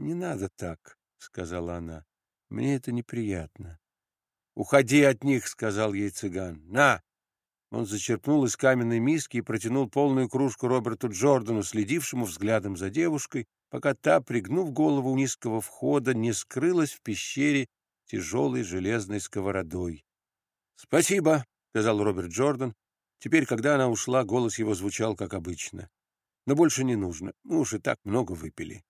«Не надо так», — сказала она. «Мне это неприятно». «Уходи от них», — сказал ей цыган. «На!» Он зачерпнул из каменной миски и протянул полную кружку Роберту Джордану, следившему взглядом за девушкой, пока та, пригнув голову у низкого входа, не скрылась в пещере тяжелой железной сковородой. «Спасибо», — сказал Роберт Джордан. Теперь, когда она ушла, голос его звучал, как обычно. «Но больше не нужно. Мы уж и так много выпили».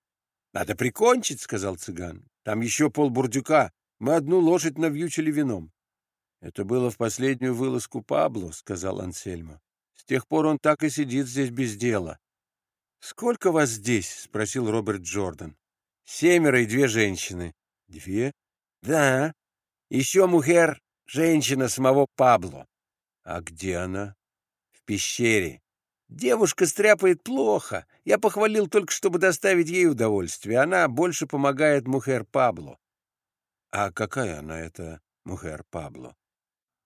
«Надо прикончить», — сказал цыган. «Там еще полбурдюка. Мы одну лошадь навьючили вином». «Это было в последнюю вылазку Пабло», — сказал Ансельмо. «С тех пор он так и сидит здесь без дела». «Сколько вас здесь?» — спросил Роберт Джордан. «Семеро и две женщины». «Две?» «Да. Еще мухер, женщина самого Пабло». «А где она?» «В пещере. Девушка стряпает плохо. Я похвалил только, чтобы доставить ей удовольствие. Она больше помогает мухер Пабло». «А какая она, эта мухер Пабло?»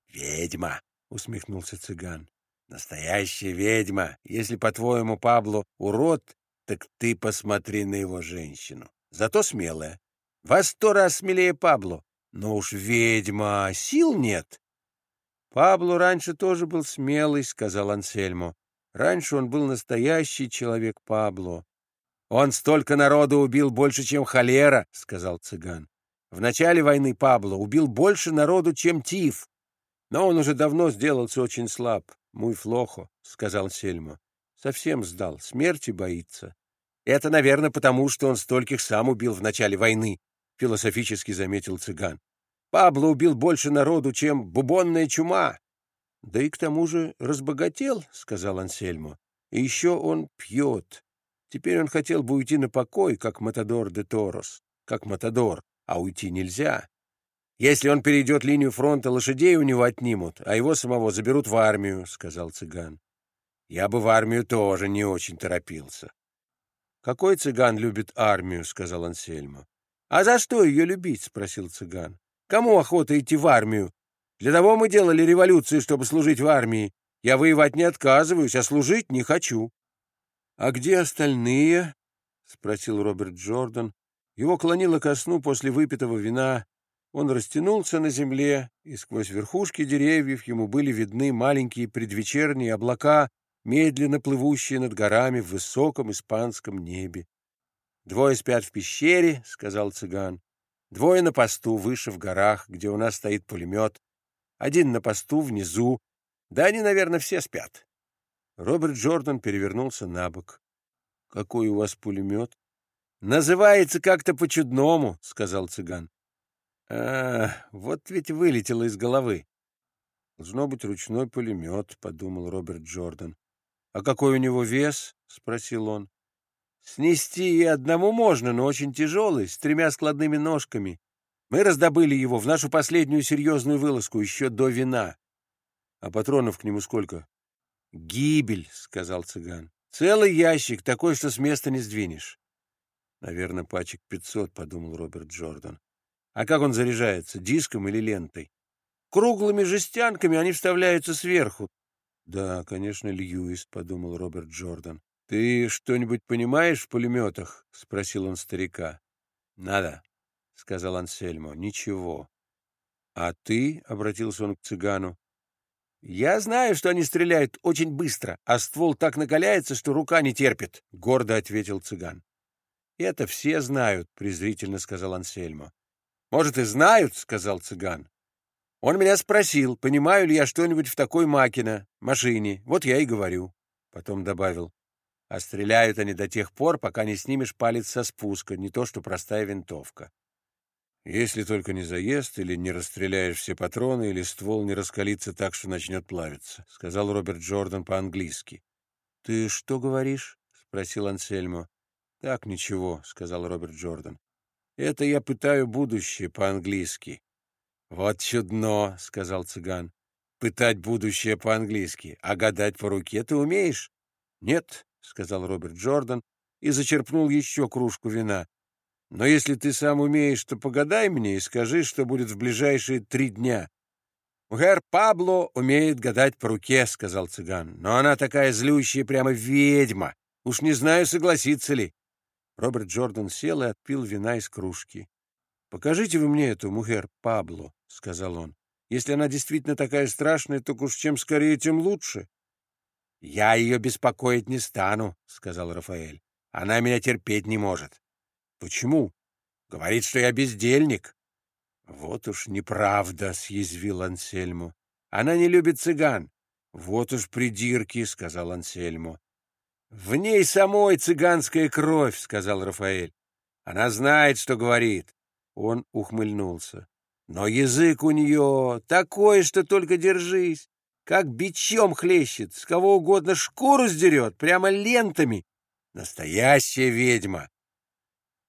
«Ведьма», — усмехнулся цыган. «Настоящая ведьма. Если, по-твоему, Пабло урод, так ты посмотри на его женщину. Зато смелая. Во сто раз смелее Пабло. Но уж ведьма, сил нет». «Пабло раньше тоже был смелый», — сказал Ансельмо. «Раньше он был настоящий человек Пабло». «Он столько народу убил больше, чем холера», — сказал цыган. «В начале войны Пабло убил больше народу, чем Тиф. Но он уже давно сделался очень слаб. Мой флохо, — сказал Сельма. Совсем сдал, смерти боится. Это, наверное, потому, что он стольких сам убил в начале войны, — философически заметил цыган. Пабло убил больше народу, чем бубонная чума. Да и к тому же разбогател, — сказал Ансельмо. И еще он пьет. Теперь он хотел бы уйти на покой, как Матадор де Торос, как Матадор, а уйти нельзя. Если он перейдет линию фронта, лошадей у него отнимут, а его самого заберут в армию, — сказал цыган. Я бы в армию тоже не очень торопился. — Какой цыган любит армию? — сказал Ансельмо. — А за что ее любить? — спросил цыган. — Кому охота идти в армию? Для того мы делали революцию, чтобы служить в армии. Я воевать не отказываюсь, а служить не хочу. — А где остальные? — спросил Роберт Джордан. Его клонило ко сну после выпитого вина. Он растянулся на земле, и сквозь верхушки деревьев ему были видны маленькие предвечерние облака, медленно плывущие над горами в высоком испанском небе. «Двое спят в пещере», — сказал цыган. «Двое на посту выше в горах, где у нас стоит пулемет. Один на посту внизу. Да они, наверное, все спят». Роберт Джордан перевернулся на бок. «Какой у вас пулемет?» «Называется как-то по-чудному», — сказал цыган. А, вот ведь вылетело из головы. Должно быть ручной пулемет, подумал Роберт Джордан. А какой у него вес? спросил он. Снести и одному можно, но очень тяжелый, с тремя складными ножками. Мы раздобыли его в нашу последнюю серьезную вылазку еще до вина. А патронов к нему сколько? Гибель, сказал цыган. Целый ящик, такой, что с места не сдвинешь. Наверное, пачек пятьсот, подумал Роберт Джордан. А как он заряжается, диском или лентой? Круглыми жестянками они вставляются сверху. Да, конечно, Льюис, — подумал Роберт Джордан. Ты что-нибудь понимаешь в пулеметах? — спросил он старика. Надо, — сказал Ансельмо. Ничего. А ты, — обратился он к цыгану, — я знаю, что они стреляют очень быстро, а ствол так накаляется, что рука не терпит, — гордо ответил цыган. Это все знают, — презрительно сказал Ансельмо. «Может, и знают», — сказал цыган. «Он меня спросил, понимаю ли я что-нибудь в такой макина, машине. Вот я и говорю». Потом добавил. «А стреляют они до тех пор, пока не снимешь палец со спуска, не то что простая винтовка». «Если только не заезд, или не расстреляешь все патроны, или ствол не раскалится так, что начнет плавиться», — сказал Роберт Джордан по-английски. «Ты что говоришь?» — спросил Ансельмо. «Так, ничего», — сказал Роберт Джордан. Это я пытаю будущее по-английски. Вот чудно, сказал цыган. Пытать будущее по-английски, а гадать по руке ты умеешь? Нет, сказал Роберт Джордан и зачерпнул еще кружку вина. Но если ты сам умеешь, то погадай мне и скажи, что будет в ближайшие три дня. «Мухер Пабло умеет гадать по руке», — сказал цыган. «Но она такая злющая, прямо ведьма. Уж не знаю, согласится ли». Роберт Джордан сел и отпил вина из кружки. «Покажите вы мне эту мухер Пабло», — сказал он. «Если она действительно такая страшная, то уж чем скорее, тем лучше». «Я ее беспокоить не стану», — сказал Рафаэль. «Она меня терпеть не может». «Почему?» «Говорит, что я бездельник». «Вот уж неправда», — съязвил Ансельму. «Она не любит цыган». «Вот уж придирки», — сказал Ансельму. «В ней самой цыганская кровь», — сказал Рафаэль. «Она знает, что говорит». Он ухмыльнулся. «Но язык у нее такой, что только держись. Как бичом хлещет, с кого угодно шкуру сдерет, прямо лентами. Настоящая ведьма.